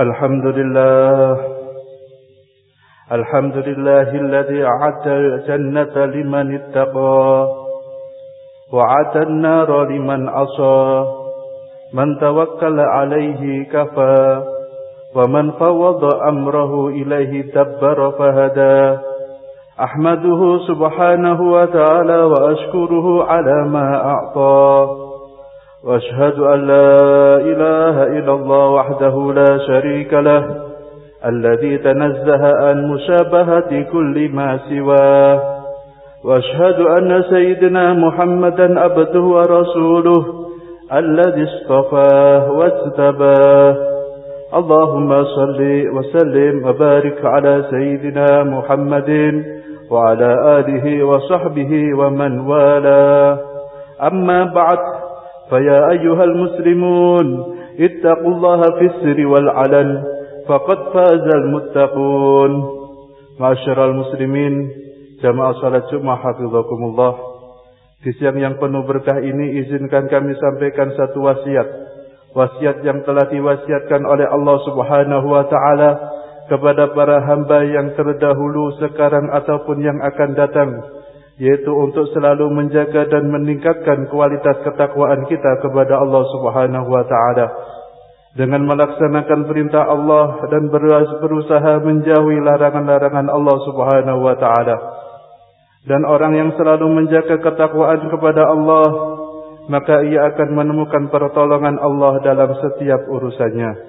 الحمد لله. الحمد لله الذي أعد الجنة لمن اتقى وعد النار لمن عصى. من توكل عليه كفى ومن فوض أمره إليه دبر فهدى. أحمده سبحانه وتعالى وأشكره على ما أعطى. وأشهد أن لا إله إلا الله وحده لا شريك له الذي تنزه عن مشابهة كل ما سواه. وأشهد أن سيدنا محمدا عبده ورسوله الذي اصطفاه واجتباه. اللهم صل وسلم وبارك على سيدنا محمد وعلى آله وصحبه ومن والاه. أما بعد فيا أيها المسلمون اتقوا الله في السر والعلن فقد فاز المتقون معاشر المسلمين jamaah salat Jumat hafizakumullah di siang yang penuh berkah ini izinkan kami sampaikan satu wasiat wasiat yang telah diwasiatkan oleh Allah Subhanahu wa taala kepada para hamba yang terdahulu sekarang ataupun yang akan datang yaitu untuk selalu menjaga dan meningkatkan kualitas ketakwaan kita kepada Allah Subhanahu wa taala. Dengan melaksanakan perintah Allah dan berusaha menjauhi larangan-larangan Allah Subhanahu wa taala. Dan orang yang selalu menjaga ketakwaan kepada Allah maka ia akan menemukan pertolongan Allah dalam setiap urusannya.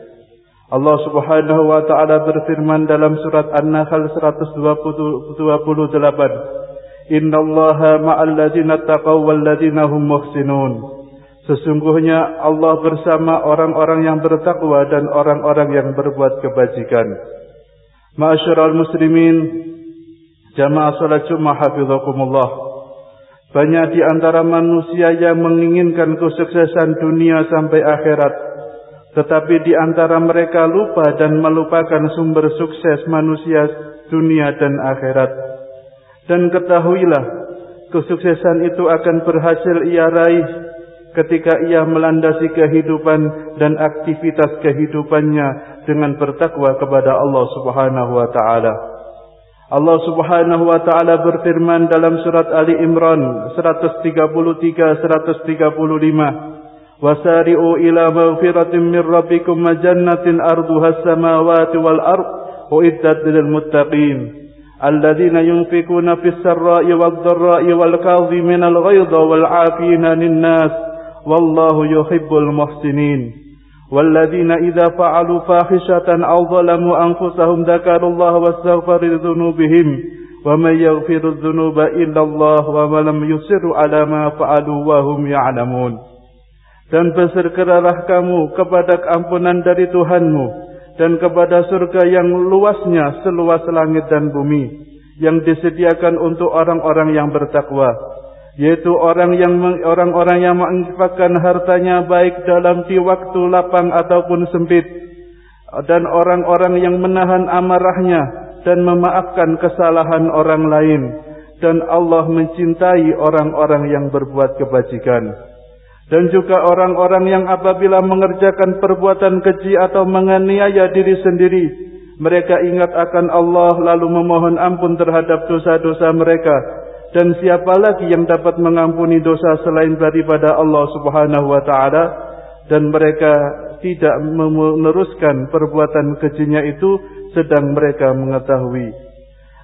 Allah Subhanahu wa taala berfirman dalam surat An-Nahl 128 Innallaha ma'al ladzina taqaw hum. Sesungguhnya Allah bersama orang-orang yang bertakwa dan orang-orang yang berbuat kebajikan. Ma'asyiral muslimin, jamaah salat Jumat hafizakumullah. Banyak di antara manusia yang menginginkan kesuksesan dunia sampai akhirat. Tetapi di antara mereka lupa dan melupakan sumber sukses manusia dunia dan akhirat. Dan ketahuilah, kesuksesan itu akan berhasil ia raih ketika ia melandasi kehidupan dan aktivitas kehidupannya dengan bertakwa kepada Allah Subhanahu wa taala. Allah Subhanahu wa taala berfirman dalam surat Ali Imran 133 135 Wasari'u ila maghfiratin min rabbikum jannatin arduha as-samawati wal ard uiddat lil muttaqin الذين ينفقون في السراء والضراء والكاظمين الغيظ والعافين عن الناس والله يحب المحسنين والذين إذا فعلوا فاحشة أو ظلموا أنفسهم ذكروا الله واستغفروا لذنوبهم ومن يغفر الذنوب إلا الله ولم يصروا على ما فعلوا وهم يعلمون. Dan bersegeralah kamu kepada ampunan dari Tuhanmu. Dan kepada surga yang luasnya seluas langit dan bumi yang disediakan untuk orang-orang yang bertakwa yaitu orang yang orang-orang yang menginfakkan hartanya baik dalam di waktu lapang ataupun sempit dan orang-orang yang menahan amarahnya dan memaafkan kesalahan orang lain dan Allah mencintai orang-orang yang berbuat kebajikan dan juga orang-orang yang apabila mengerjakan perbuatan keji atau menganiaya diri sendiri mereka ingat akan Allah lalu memohon ampun terhadap dosa-dosa mereka. Dan siapa lagi yang dapat mengampuni dosa selain daripada Allah Subhanahu wa taala? Dan mereka tidak meneruskan perbuatan kejinya itu sedang mereka mengetahui.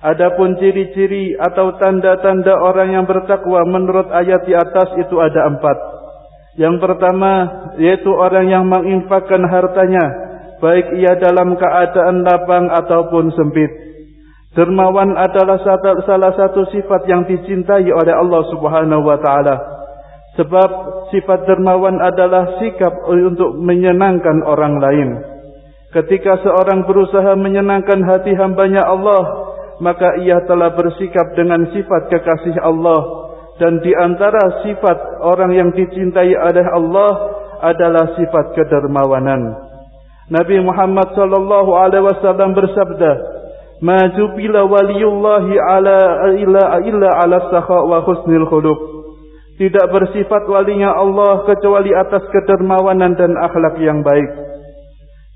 Adapun ciri-ciri atau tanda-tanda orang yang bertakwa menurut ayat di atas itu ada empat. Yang pertama yaitu orang yang menginfakkan hartanya baik ia dalam keadaan lapang ataupun sempit. Dermawan adalah salah satu sifat yang dicintai oleh Allah Subhanahu wa taala. Sebab sifat dermawan adalah sikap untuk menyenangkan orang lain. Ketika seorang berusaha menyenangkan hati hambanya Allah, maka ia telah bersikap dengan sifat kekasih Allah dan di antara sifat orang yang dicintai oleh Allah adalah sifat kedermawanan. Nabi Muhammad sallallahu alaihi wasallam bersabda, "Ma jubila waliyullahi ala illa illa ala sakha wa husnil khuluq." Tidak bersifat walinya Allah kecuali atas kedermawanan dan akhlak yang baik.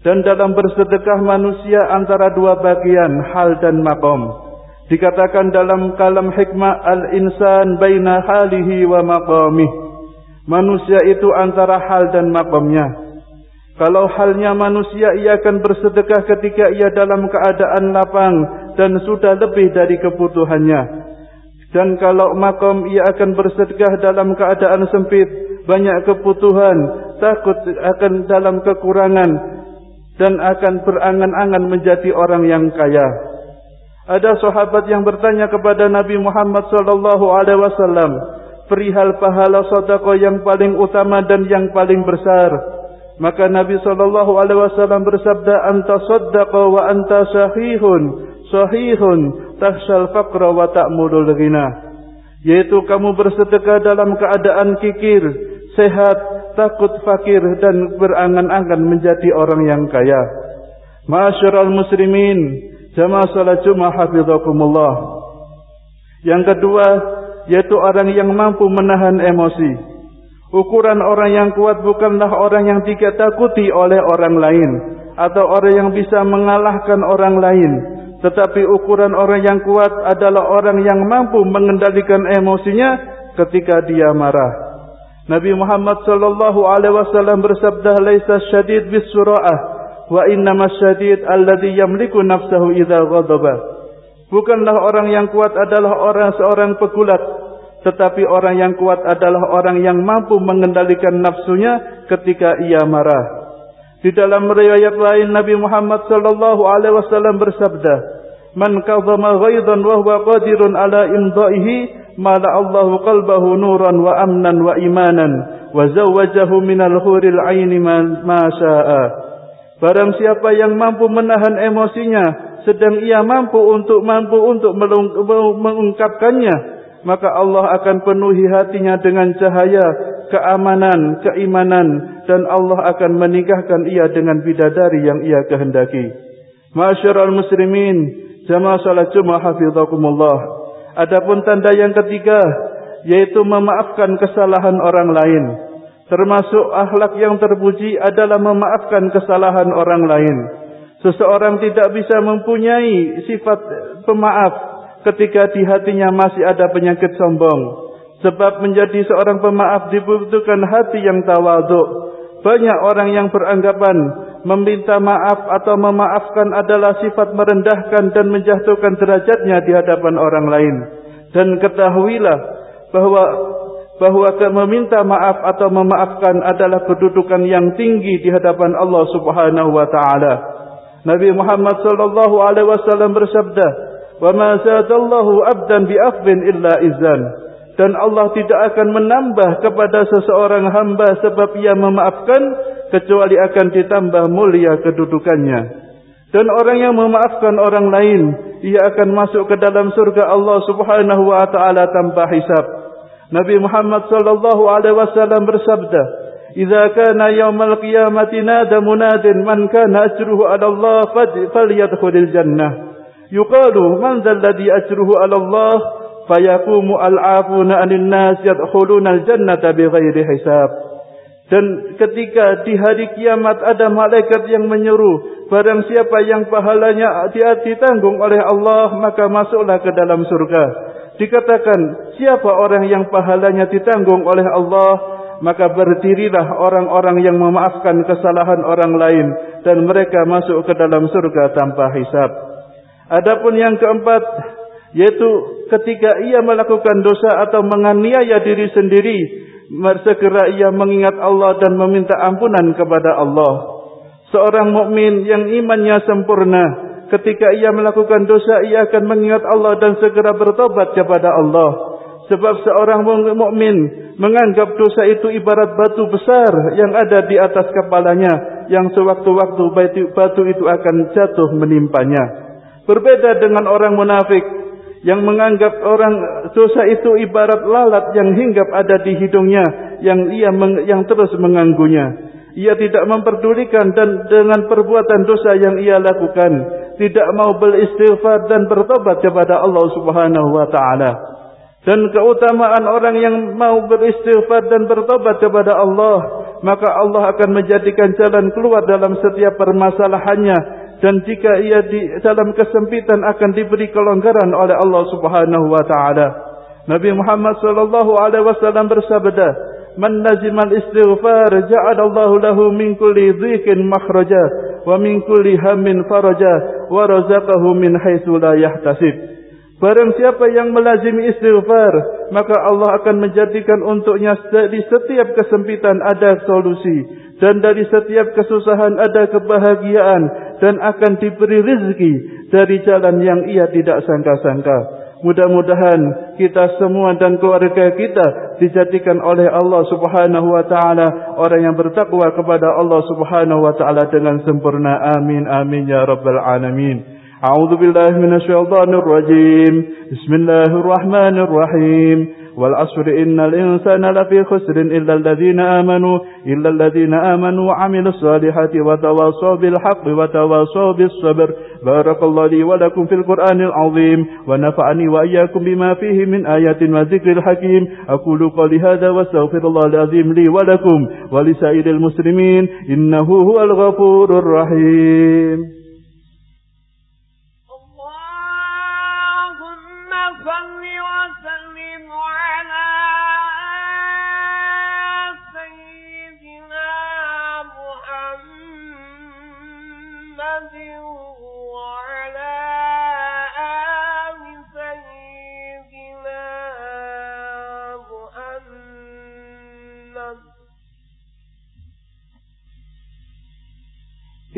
Dan dalam bersedekah manusia antara dua bagian hal dan makom. Dikatakan dalam kalam hikmah al-insan baina halihi wa maqamih. Manusia itu antara hal dan makomnya. Kalau halnya manusia ia akan bersedekah ketika ia dalam keadaan lapang dan sudah lebih dari kebutuhannya. Dan kalau makom ia akan bersedekah dalam keadaan sempit, banyak kebutuhan, takut akan dalam kekurangan dan akan berangan-angan menjadi orang yang kaya. Ada sahabat yang bertanya kepada Nabi Muhammad sallallahu alaihi wasallam perihal pahala sedekah yang paling utama dan yang paling besar. Maka Nabi sallallahu alaihi wasallam bersabda anta saddaqa wa anta sahihun sahihun tahsal faqra wa ta'mulul ghina. Yaitu kamu bersedekah dalam keadaan kikir, sehat, takut fakir dan berangan-angan menjadi orang yang kaya. Masyarul muslimin, jamaah salat Jumat hafizakumullah. Yang kedua, yaitu orang yang mampu menahan emosi. Ukuran orang yang kuat bukanlah orang yang tidak takuti oleh orang lain atau orang yang bisa mengalahkan orang lain, tetapi ukuran orang yang kuat adalah orang yang mampu mengendalikan emosinya ketika dia marah. Nabi Muhammad sallallahu alaihi wasallam bersabda, "Laisa syadid bis sura'ah, wa innama syadid alladhi yamliku nafsahu idza ghadaba." Bukanlah orang yang kuat adalah orang seorang pegulat, tetapi orang yang kuat adalah orang yang mampu mengendalikan nafsunya ketika ia marah. Di dalam riwayat lain Nabi Muhammad sallallahu alaihi wasallam bersabda, "Man kadhama ghaidan wa huwa qadirun ala imdaihi mala Allahu qalbahu nuran wa amnan wa imanan wa zawwajahu minal huril aini ma syaa. Barang siapa yang mampu menahan emosinya sedang ia mampu untuk mampu untuk mengungkapkannya maka Allah akan penuhi hatinya dengan cahaya keamanan, keimanan dan Allah akan menikahkan ia dengan bidadari yang ia kehendaki. Masyarul muslimin, jamaah salat Jumat hafizakumullah. Adapun tanda yang ketiga yaitu memaafkan kesalahan orang lain. Termasuk akhlak yang terpuji adalah memaafkan kesalahan orang lain. Seseorang tidak bisa mempunyai sifat pemaaf ketika di hatinya masih ada penyakit sombong. Sebab menjadi seorang pemaaf dibutuhkan hati yang tawaduk. Banyak orang yang beranggapan meminta maaf atau memaafkan adalah sifat merendahkan dan menjatuhkan derajatnya di hadapan orang lain. Dan ketahuilah bahwa bahwa meminta maaf atau memaafkan adalah kedudukan yang tinggi di hadapan Allah Subhanahu wa taala. Nabi Muhammad sallallahu alaihi wasallam bersabda, "Wa ma zadallahu 'abdan bi afwin illa izan." Dan Allah tidak akan menambah kepada seseorang hamba sebab ia memaafkan kecuali akan ditambah mulia kedudukannya. Dan orang yang memaafkan orang lain, ia akan masuk ke dalam surga Allah Subhanahu wa taala tanpa hisab. Nabi Muhammad sallallahu alaihi wasallam bersabda, "Idza kana yaumal qiyamati nada munadin man kana ajruhu 'ala Allah falyadkhulil jannah." Yuqalu, "Man dzal ladzi ajruhu 'ala Allah?" Fayaqumu al-'afuna 'anil nas yadkhuluna al-jannata bighairi hisab. Dan ketika di hari kiamat ada malaikat yang menyuruh, barang siapa yang pahalanya ditanggung oleh Allah, maka masuklah ke dalam surga. Dikatakan, siapa orang yang pahalanya ditanggung oleh Allah, maka berdirilah orang-orang yang memaafkan kesalahan orang lain dan mereka masuk ke dalam surga tanpa hisab. Adapun yang keempat, yaitu ketika ia melakukan dosa atau menganiaya diri sendiri, segera ia mengingat Allah dan meminta ampunan kepada Allah. Seorang mukmin yang imannya sempurna, ketika ia melakukan dosa ia akan mengingat Allah dan segera bertobat kepada Allah. Sebab seorang mukmin menganggap dosa itu ibarat batu besar yang ada di atas kepalanya yang sewaktu-waktu batu itu akan jatuh menimpanya. Berbeda dengan orang munafik yang menganggap orang dosa itu ibarat lalat yang hinggap ada di hidungnya yang ia meng, yang terus mengganggunya. Ia tidak memperdulikan dan dengan perbuatan dosa yang ia lakukan tidak mau beristighfar dan bertobat kepada Allah Subhanahu wa taala. Dan keutamaan orang yang mau beristighfar dan bertobat kepada Allah maka Allah akan menjadikan jalan keluar dalam setiap permasalahannya dan jika ia di dalam kesempitan akan diberi kelonggaran oleh Allah Subhanahu wa taala. Nabi Muhammad sallallahu alaihi wasallam bersabda, "Man lazima al-istighfar ja'ala Allahu lahu min kulli dhiqin makhraja wa min kulli hammin faraja wa razaqahu min haitsu la yahtasib." Barang siapa yang melazimi istighfar, maka Allah akan menjadikan untuknya di setiap kesempitan ada solusi dan dari setiap kesusahan ada kebahagiaan dan akan diberi rezeki dari jalan yang ia tidak sangka-sangka. Mudah-mudahan kita semua dan keluarga kita dijadikan oleh Allah Subhanahu wa taala orang yang bertakwa kepada Allah Subhanahu wa taala dengan sempurna. Amin amin ya rabbal alamin. A'udzu billahi minasyaitonir rajim. Bismillahirrahmanirrahim. والعصر إن الإنسان لفي خسر إلا الذين آمنوا إلا الذين آمنوا وعملوا الصالحات وتواصوا بالحق وتواصوا بالصبر. بارك الله لي ولكم في القرآن العظيم ونفعني وإياكم بما فيه من آيات وذكر الحكيم. أقول قولي هذا واستغفر الله العظيم لي ولكم ولسائر المسلمين إنه هو الغفور الرحيم. وسلم على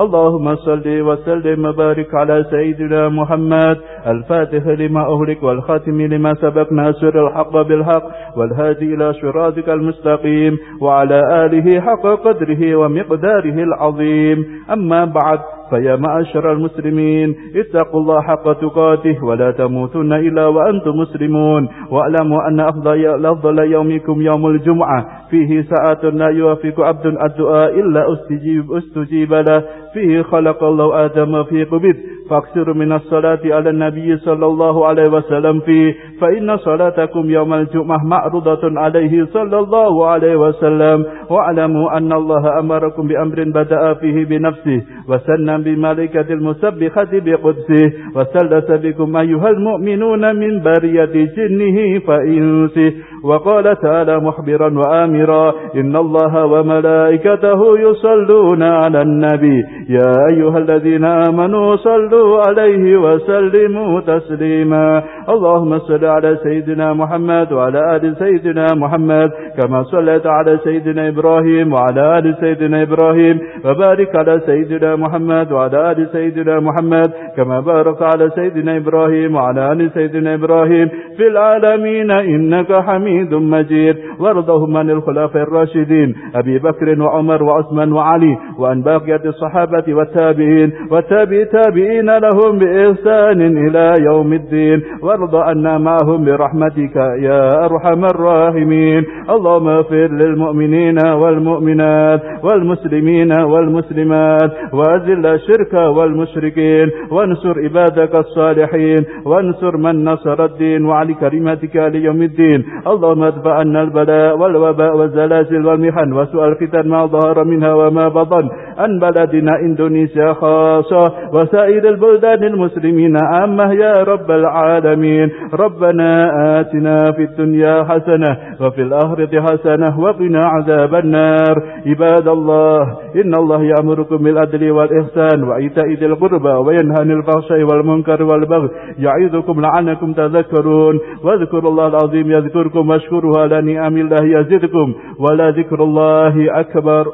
اللهم صل وسلم وبارك على سيدنا محمد. الفاتح لما أهلك والخاتم لما سبق. ناصر الحق بالحق والهادي إلى شرادك المستقيم. وعلى آله حق قدره ومقداره العظيم. أما بعد فيا معشر المسلمين اتقوا الله حق تقاته ولا تموتن إلا وأنتم مسلمون. واعلموا أن أفضل, أفضل يومكم يوم الجمعة. فيه ساعة لا يوافق عبد الدعاء إلا استجيب, استجيب له. فيه خلق الله آدم في قبض. فاكثروا من الصلاة على النبي صلى الله عليه وسلم فيه فإن صلاتكم يوم الجمعة معروضة عليه صلى الله عليه وسلم. واعلموا أن الله أمركم بأمر بدأ فيه بنفسه وسنى بملكة المسبخة بقدسه وسلس بكم أيها المؤمنون من برية جنه فإنسه. وقال تعالى محبرا وآمرا إن الله وملائكته يصلون على النبي. يا أيها الذين آمنوا صلوا عليه وسلموا تسليما. اللهم صل على سيدنا محمد وعلى آل سيدنا محمد كما صليت على سيدنا إبراهيم وعلى آل سيدنا إبراهيم وبارك على سيدنا محمد وعلى آل سيدنا محمد كما بارك على سيدنا إبراهيم وعلى آل سيدنا إبراهيم في العالمين إنك حميد مجيد. وارضهم عن الخلافة الراشدين أبي بكر وعمر وعثمان وعلي وأن باقية الصحابة والتابعين والتابع تابعين لهم بإحسان إلى يوم الدين. وارض عنا معهم برحمتك يا أرحم الراحمين. اللهم اغفر للمؤمنين والمؤمنات والمسلمين والمسلمات وأذل الشرك والمشركين وانصر عبادك الصالحين وانصر من نصر الدين وعلى كلمتك ليوم الدين. اللهم ادفع عنا البلاء والوباء والزلازل والمحن وسوء الفتن ما ظهر منها وما بطن عن بلدنا إندونيسيا خاصة وسائر البلدان المسلمين. عامة يا رب العالمين ربنا آتنا في الدنيا حسنة وفي الآخرة حسنة وقنا عذاب النار. عباد الله إن الله يأمركم بالعدل والإحسان وإيتاء ذي القربى وينهى عن الفحشاء والمنكر والبغي يعظكم لعلكم تذكرون. واذكروا الله العظيم يذكركم واشكروه على نعم الله يزدكم. ولا ذكر الله أكبر.